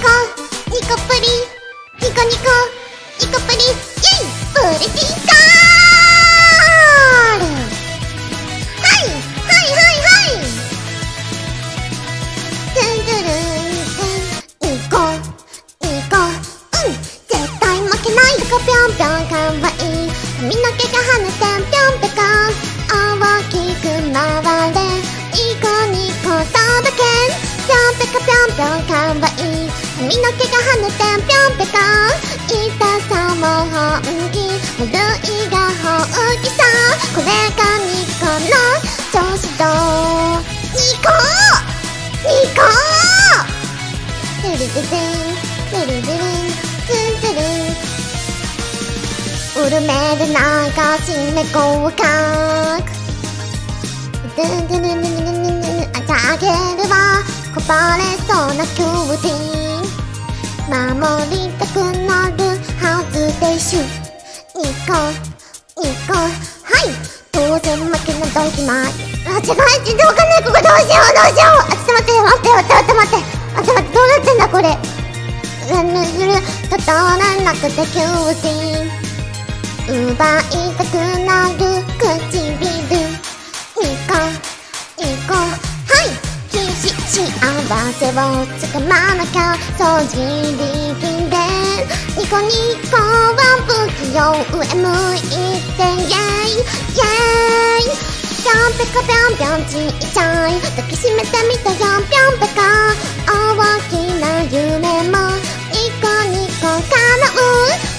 こう髪の毛が跳ねてぴょんぴょん痛さも本気るいが本気さこれがニコの調子どニコニコドゥルドルンドゥルドゥルンドゥルドゥルンウルメで流し目合格ドゥンドゥルンドゥルンドゥルンあげるわ。こぼれそうなキューティー守りたくなるはずでしゅニコニコはい。当然負けなどいきまい。あ違う全然わかんないここどうしようどうしよう。あちょっと待って待って待って待って待ってあっと待ってどうなってんだこれ。ぬすると通らなくて休進奪いたくなる合わせをつかまなきゃ掃除力でニコニコは不器用上向いてイェイイ。ェイぴょんぺこぴょんぴょんちいちゃい抱きしめてみたよぴょんぺこ大きな夢もニコ。ニコ叶う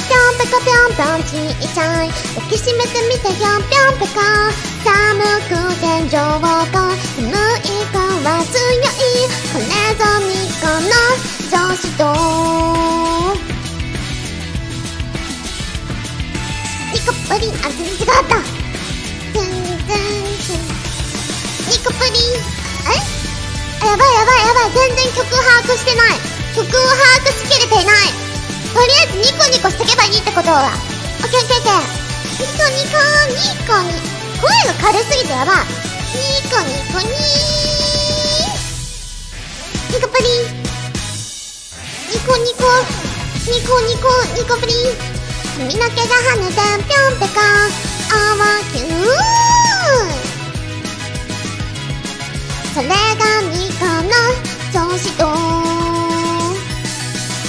ぴょんぺこぴょんぴょんちいちゃい抱きしめてみたよぴょんぺこしとニコプリンあ全然違った。全然ニコプリンえ？やばいやばいやばい。全然曲把握してない。曲を把握しきれていない。とりあえずニコニコしとけばいいってことは。オッケーオッケーオッケー。ニコニコニコに声が軽すぎてやばい。ニコニコニーニコニコニコプリ髪の毛が跳ねてぴょんぺかあわきゅーそれがニコの調子と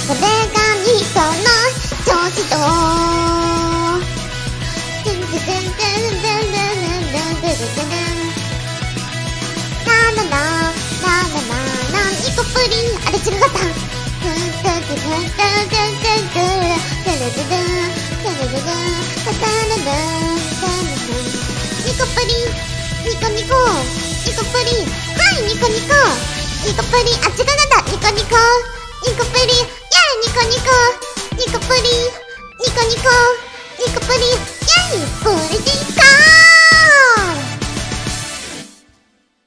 それがニコの調子とララだ、ただラニコプリあれ違ったん。ふんふんふんふんニコパリニコニコニコパリはいニコニコニコパリあ違うんだニコニコニコパリイェーニコニコニコパリニコニコニコパリイェイプリテ